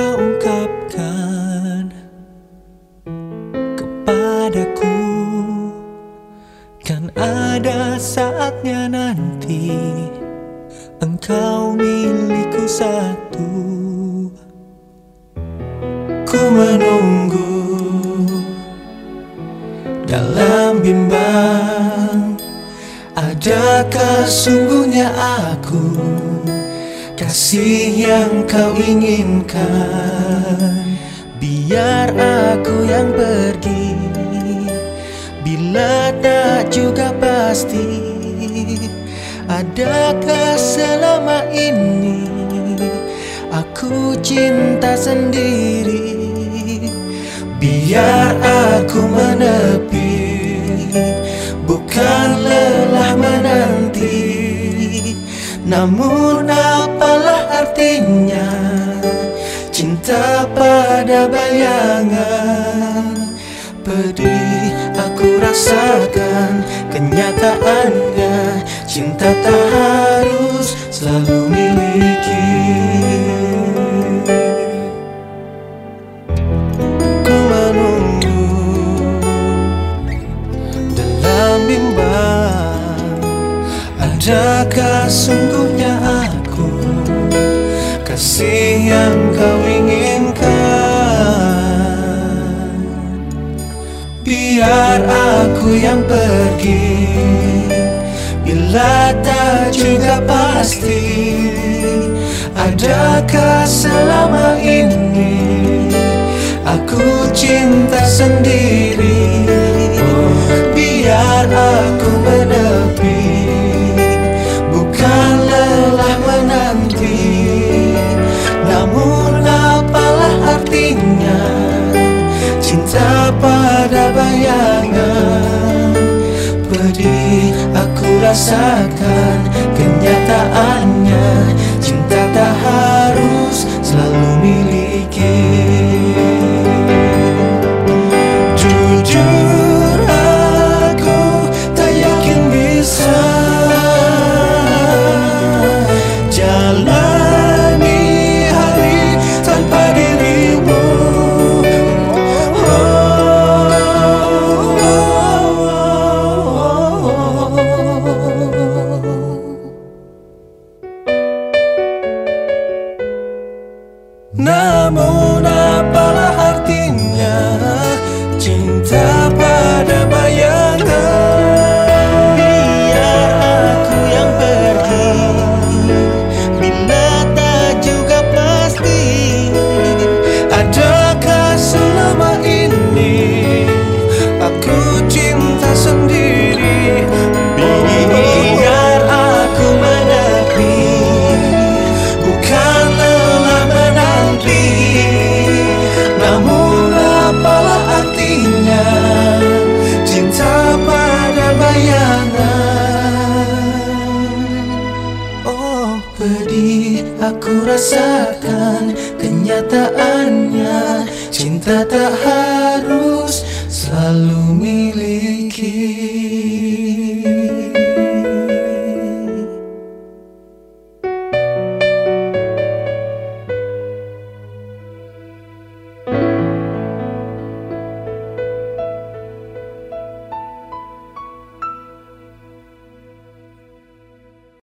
ungkapkan kepadaku. Kan ada saatnya nanti Engkau milikku satu. Ku menunggu dalam bimbang Adakah sungguhnya aku Kasih yang kau inginkan. Biar aku yang pergi. Bila tak juga pasti Adakah selama ini Aku cinta sendiri? Biar aku menepi Bukan lelah menanti. Namun apalah artinya Cinta pada bayangan. Pedih aku rasakan Kenyataannya. Cinta tak harus selalu miliki. Ku menunggu dalam bimbang. Adakah sungguhnya aku Kasih yang kau inginkan. Biar aku yang pergi Bila tak juga pasti Adakah selama ini Aku cinta sendiri rasakan Kenyataannya Namun apalah artinya aku rasakan Kenyataannya. Cinta tak